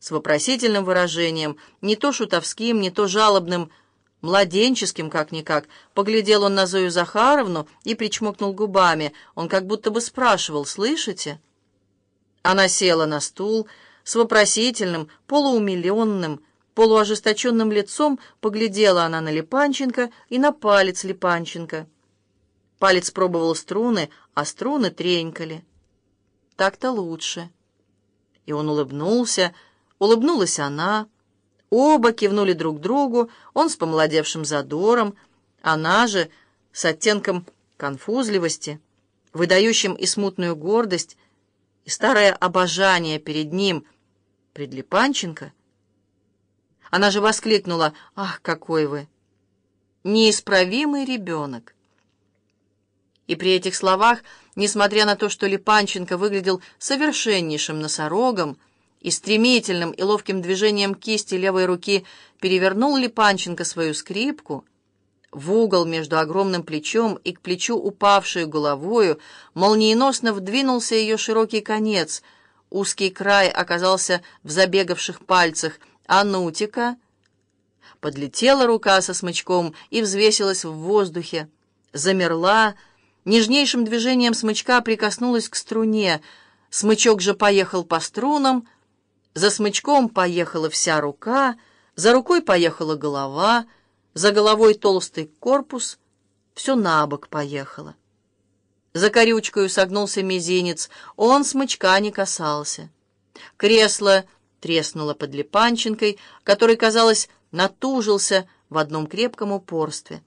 с вопросительным выражением, не то шутовским, не то жалобным, младенческим как-никак. Поглядел он на Зою Захаровну и причмокнул губами. Он как будто бы спрашивал «Слышите?» Она села на стул с вопросительным, полуумиленным, полуожесточенным лицом, поглядела она на Липанченко и на палец Липанченко. Палец пробовал струны, а струны тренькали. Так-то лучше. И он улыбнулся, улыбнулась она. Оба кивнули друг другу, он с помолодевшим задором, она же с оттенком конфузливости, выдающим и смутную гордость, и старое обожание перед ним, пред Липанченко. Она же воскликнула «Ах, какой вы! Неисправимый ребенок!» И при этих словах, несмотря на то, что Липанченко выглядел совершеннейшим носорогом, и стремительным и ловким движением кисти левой руки перевернул Липанченко свою скрипку, в угол между огромным плечом и к плечу упавшую головою молниеносно вдвинулся ее широкий конец, узкий край оказался в забегавших пальцах, а нутика... Подлетела рука со смычком и взвесилась в воздухе, замерла, Нежнейшим движением смычка прикоснулась к струне. Смычок же поехал по струнам. За смычком поехала вся рука, за рукой поехала голова, за головой толстый корпус. Все на бок поехало. За корючкою согнулся мизинец, он смычка не касался. Кресло треснуло под Липанченкой, который, казалось, натужился в одном крепком упорстве.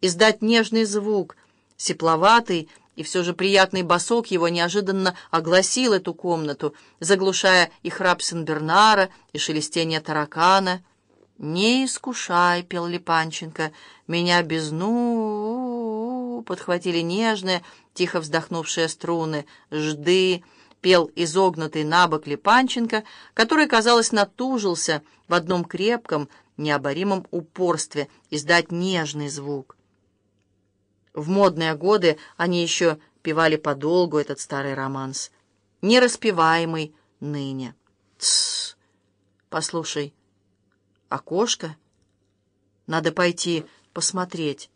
Издать нежный звук — Сепловатый и все же приятный босок его неожиданно огласил эту комнату, заглушая и храп Сен-Бернара, и шелестение таракана. «Не искушай», — пел Липанченко, — «меня без ну...» — подхватили нежные, тихо вздохнувшие струны. «Жды», — пел изогнутый набок Липанченко, который, казалось, натужился в одном крепком, необоримом упорстве издать нежный звук. В модные годы они еще певали подолгу этот старый романс, нераспеваемый ныне. Тссс, послушай, окошко? Надо пойти посмотреть.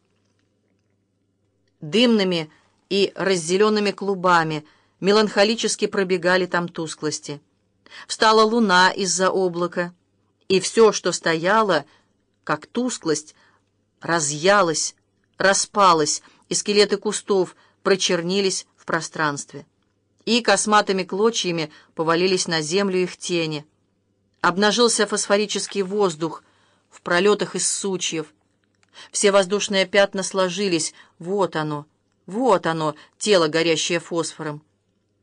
Дымными и раззеленными клубами меланхолически пробегали там тусклости. Встала луна из-за облака, и все, что стояло, как тусклость, разъялось, распалась, и скелеты кустов прочернились в пространстве. И косматыми клочьями повалились на землю их тени. Обнажился фосфорический воздух в пролетах из сучьев. Все воздушные пятна сложились. Вот оно, вот оно, тело, горящее фосфором.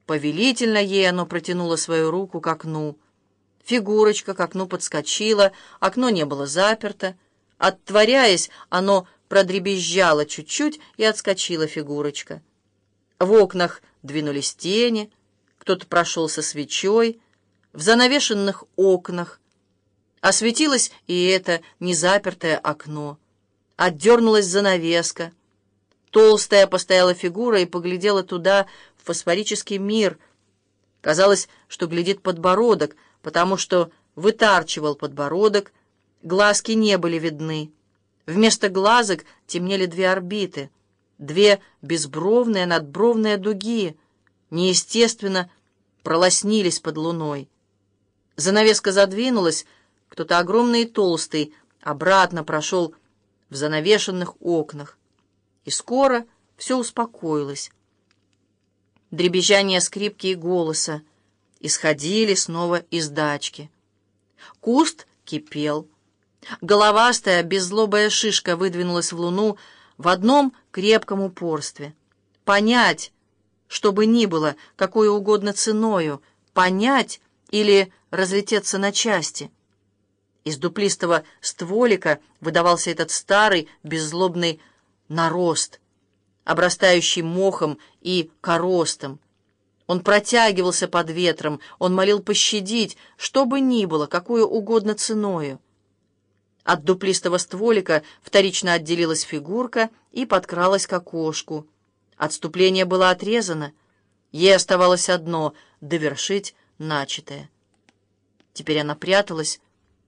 Повелительно ей оно протянуло свою руку к окну. Фигурочка к окну подскочила, окно не было заперто. Оттворяясь, оно продребезжала чуть-чуть и отскочила фигурочка. В окнах двинулись тени, кто-то прошел со свечой, в занавешенных окнах. Осветилось и это незапертое окно. Отдернулась занавеска. Толстая постояла фигура и поглядела туда, в фосфорический мир. Казалось, что глядит подбородок, потому что вытарчивал подбородок, глазки не были видны. Вместо глазок темнели две орбиты, две безбровные надбровные дуги, неестественно пролоснились под луной. Занавеска задвинулась, кто-то огромный и толстый обратно прошел в занавешенных окнах. И скоро все успокоилось. Дребезжание скрипки и голоса исходили снова из дачки. Куст кипел. Головастая, беззлобая шишка выдвинулась в луну в одном крепком упорстве. Понять, что бы ни было, какой угодно ценою, понять или разлететься на части. Из дуплистого стволика выдавался этот старый беззлобный нарост, обрастающий мохом и коростом. Он протягивался под ветром, он молил пощадить, что бы ни было, какую угодно ценою. От дуплистого стволика вторично отделилась фигурка и подкралась к окошку. Отступление было отрезано. Ей оставалось одно — довершить начатое. Теперь она пряталась